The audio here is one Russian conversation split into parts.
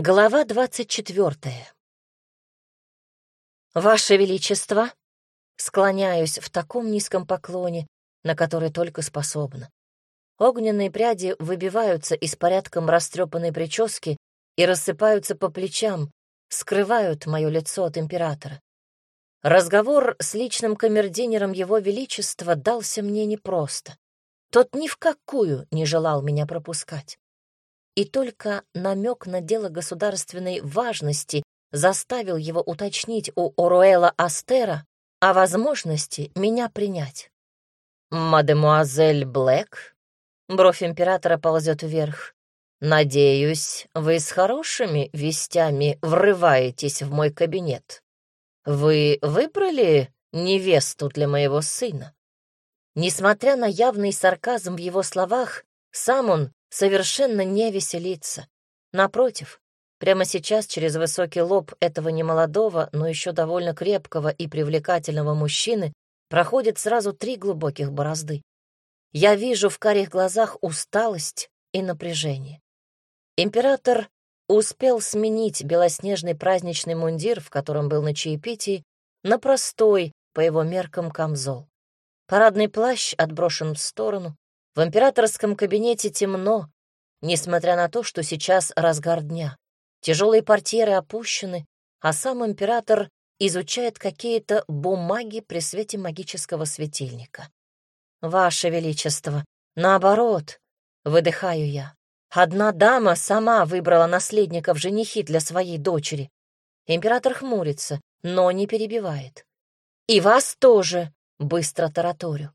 Глава двадцать четвертая. «Ваше Величество!» Склоняюсь в таком низком поклоне, на который только способна. Огненные пряди выбиваются из порядком растрепанной прически и рассыпаются по плечам, скрывают мое лицо от императора. Разговор с личным камердинером Его Величества дался мне непросто. Тот ни в какую не желал меня пропускать. И только намек на дело государственной важности заставил его уточнить у Оруэла Астера о возможности меня принять. «Мадемуазель Блэк?» Бровь императора ползет вверх. «Надеюсь, вы с хорошими вестями врываетесь в мой кабинет. Вы выбрали невесту для моего сына?» Несмотря на явный сарказм в его словах, сам он совершенно не веселится. Напротив, прямо сейчас через высокий лоб этого немолодого, но еще довольно крепкого и привлекательного мужчины проходит сразу три глубоких борозды. Я вижу в карих глазах усталость и напряжение. Император успел сменить белоснежный праздничный мундир, в котором был на чаепитии, на простой, по его меркам, камзол. Парадный плащ отброшен в сторону. В императорском кабинете темно, несмотря на то, что сейчас разгар дня. Тяжелые портьеры опущены, а сам император изучает какие-то бумаги при свете магического светильника. «Ваше Величество, наоборот», — выдыхаю я. «Одна дама сама выбрала наследника в женихи для своей дочери». Император хмурится, но не перебивает. «И вас тоже», Быстро тараторю.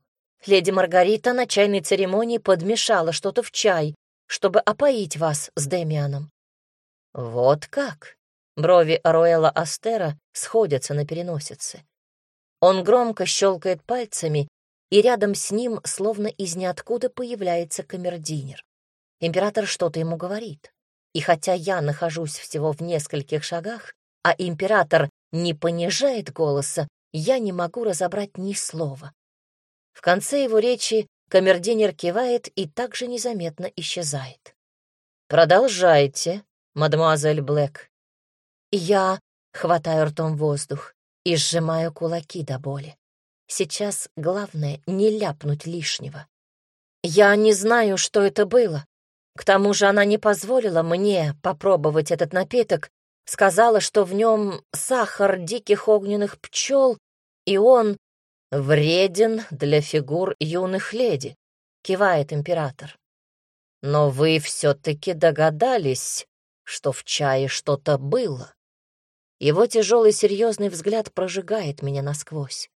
Леди Маргарита на чайной церемонии подмешала что-то в чай, чтобы опоить вас с Демианом. Вот как? Брови Аруэла Астера сходятся на переносице. Он громко щелкает пальцами, и рядом с ним, словно из ниоткуда, появляется камердинер. Император что-то ему говорит. И хотя я нахожусь всего в нескольких шагах, а император не понижает голоса, я не могу разобрать ни слова. В конце его речи камердинер кивает и также незаметно исчезает. «Продолжайте, мадемуазель Блэк». Я хватаю ртом воздух и сжимаю кулаки до боли. Сейчас главное — не ляпнуть лишнего. Я не знаю, что это было. К тому же она не позволила мне попробовать этот напиток, сказала, что в нем сахар диких огненных пчел и он вреден для фигур юных леди, кивает император. Но вы все-таки догадались, что в чае что-то было. Его тяжелый серьезный взгляд прожигает меня насквозь.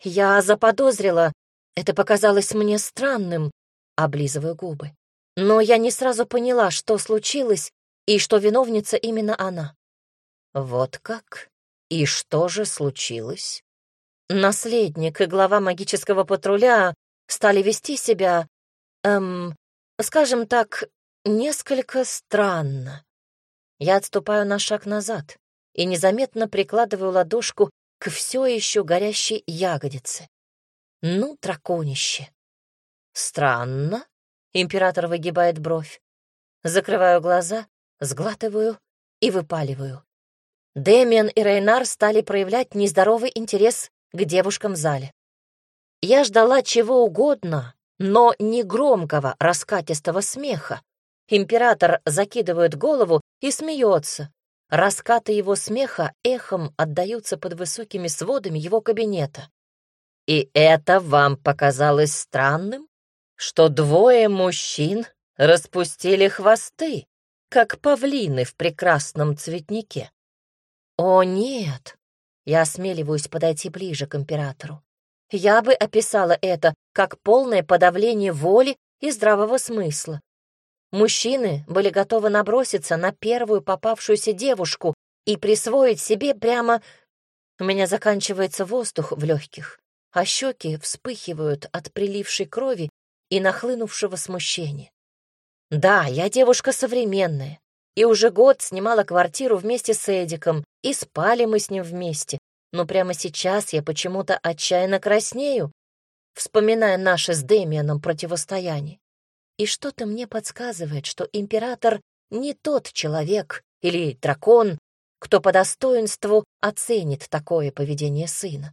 Я заподозрила, это показалось мне странным, облизываю губы. Но я не сразу поняла, что случилось и что виновница именно она. Вот как? И что же случилось? Наследник и глава магического патруля стали вести себя, эм, скажем так, несколько странно. Я отступаю на шаг назад и незаметно прикладываю ладошку к все еще горящей ягодице. Ну, драконище. Странно. Император выгибает бровь. Закрываю глаза, сглатываю и выпаливаю. Дэмиан и Рейнар стали проявлять нездоровый интерес к девушкам в зале. Я ждала чего угодно, но не громкого раскатистого смеха. Император закидывает голову и смеется. Раскаты его смеха эхом отдаются под высокими сводами его кабинета. И это вам показалось странным, что двое мужчин распустили хвосты, как павлины в прекрасном цветнике? О, нет, я осмеливаюсь подойти ближе к императору. Я бы описала это как полное подавление воли и здравого смысла. Мужчины были готовы наброситься на первую попавшуюся девушку и присвоить себе прямо... У меня заканчивается воздух в легких, а щеки вспыхивают от прилившей крови и нахлынувшего смущения. Да, я девушка современная, и уже год снимала квартиру вместе с Эдиком, и спали мы с ним вместе. Но прямо сейчас я почему-то отчаянно краснею, вспоминая наше с Дэмианом противостояние. И что-то мне подсказывает, что император не тот человек, или дракон, кто по достоинству оценит такое поведение сына.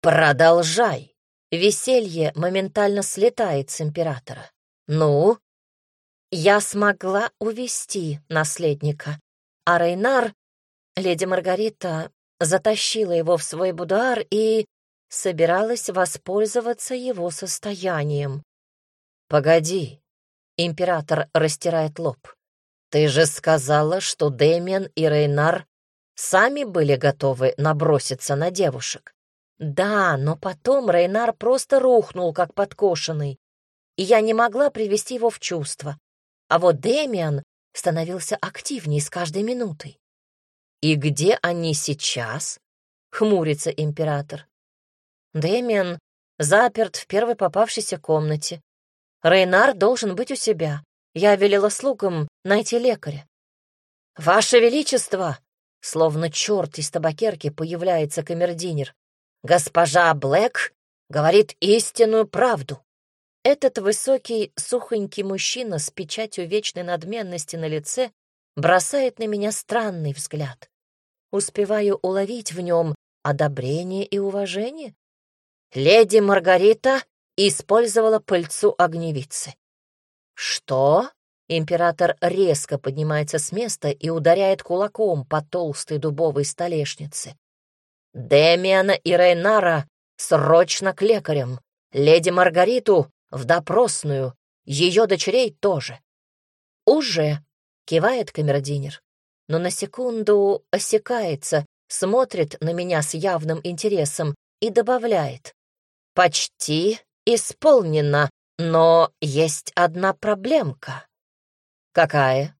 «Продолжай!» Веселье моментально слетает с императора. «Ну?» Я смогла увести наследника, а Рейнар, леди Маргарита, затащила его в свой будуар и собиралась воспользоваться его состоянием. «Погоди», — император растирает лоб. «Ты же сказала, что Дэмиан и Рейнар сами были готовы наброситься на девушек». «Да, но потом Рейнар просто рухнул, как подкошенный, и я не могла привести его в чувство. А вот Дэмиан становился активнее с каждой минутой. «И где они сейчас?» — хмурится император. Дэмиан заперт в первой попавшейся комнате. Рейнар должен быть у себя. Я велела слугам найти лекаря. «Ваше Величество!» Словно черт из табакерки появляется камердинер. «Госпожа Блэк говорит истинную правду. Этот высокий, сухонький мужчина с печатью вечной надменности на лице бросает на меня странный взгляд. Успеваю уловить в нем одобрение и уважение. Леди Маргарита использовала пыльцу огневицы. «Что?» Император резко поднимается с места и ударяет кулаком по толстой дубовой столешнице. «Демиана и Рейнара срочно к лекарям. Леди Маргариту в допросную, ее дочерей тоже. «Уже», — кивает камердинер, но на секунду осекается, смотрит на меня с явным интересом и добавляет. «Почти исполнено, но есть одна проблемка». «Какая?»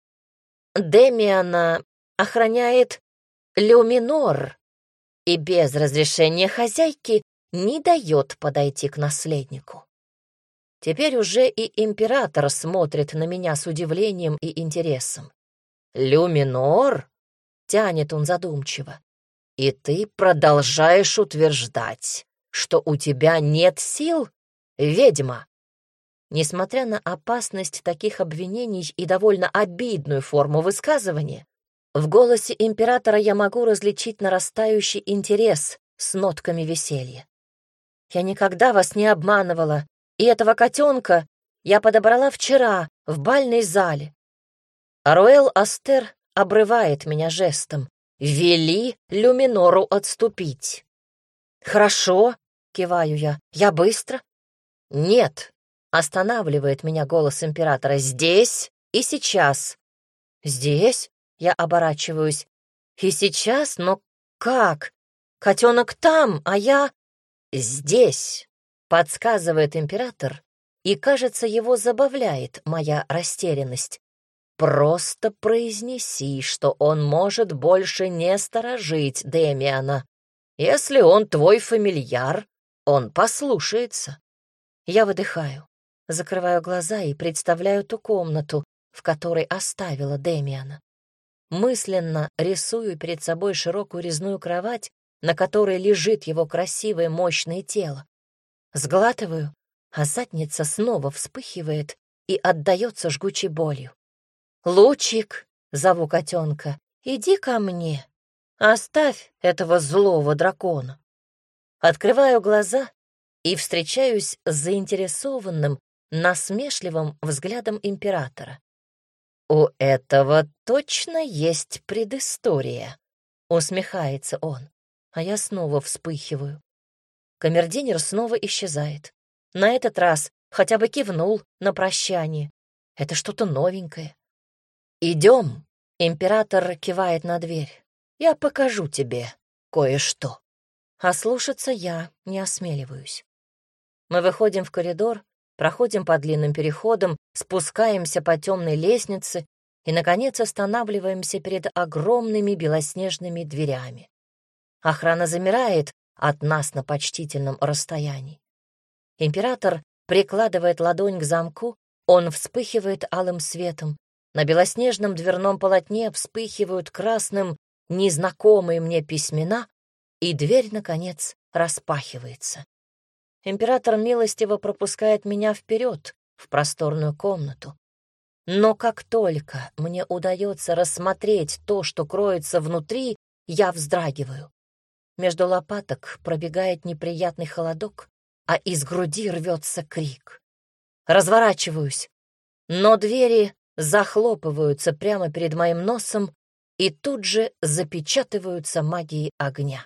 Демиана охраняет люминор и без разрешения хозяйки не дает подойти к наследнику. Теперь уже и император смотрит на меня с удивлением и интересом. «Люминор?» — тянет он задумчиво. «И ты продолжаешь утверждать, что у тебя нет сил, ведьма?» Несмотря на опасность таких обвинений и довольно обидную форму высказывания, в голосе императора я могу различить нарастающий интерес с нотками веселья. «Я никогда вас не обманывала и этого котенка я подобрала вчера в бальной зале. Аруэл Астер обрывает меня жестом. «Вели Люминору отступить». «Хорошо», — киваю я, — «я быстро». «Нет», — останавливает меня голос императора, — «здесь и сейчас». «Здесь?» — я оборачиваюсь. «И сейчас? Но как? Котенок там, а я...» «Здесь», подсказывает император, и, кажется, его забавляет моя растерянность. Просто произнеси, что он может больше не сторожить Демиана. Если он твой фамильяр, он послушается. Я выдыхаю, закрываю глаза и представляю ту комнату, в которой оставила Демиана. Мысленно рисую перед собой широкую резную кровать, на которой лежит его красивое мощное тело. Сглатываю, а задница снова вспыхивает и отдается жгучей болью. «Лучик!» — зову котенка. «Иди ко мне. Оставь этого злого дракона». Открываю глаза и встречаюсь с заинтересованным, насмешливым взглядом императора. «У этого точно есть предыстория», — усмехается он, а я снова вспыхиваю. Камердинер снова исчезает. На этот раз хотя бы кивнул на прощание. Это что-то новенькое. «Идем», — император кивает на дверь. «Я покажу тебе кое-что». А слушаться я не осмеливаюсь. Мы выходим в коридор, проходим по длинным переходам, спускаемся по темной лестнице и, наконец, останавливаемся перед огромными белоснежными дверями. Охрана замирает, от нас на почтительном расстоянии. Император прикладывает ладонь к замку, он вспыхивает алым светом. На белоснежном дверном полотне вспыхивают красным незнакомые мне письмена, и дверь, наконец, распахивается. Император милостиво пропускает меня вперед в просторную комнату. Но как только мне удается рассмотреть то, что кроется внутри, я вздрагиваю. Между лопаток пробегает неприятный холодок, а из груди рвется крик. Разворачиваюсь, но двери захлопываются прямо перед моим носом и тут же запечатываются магией огня.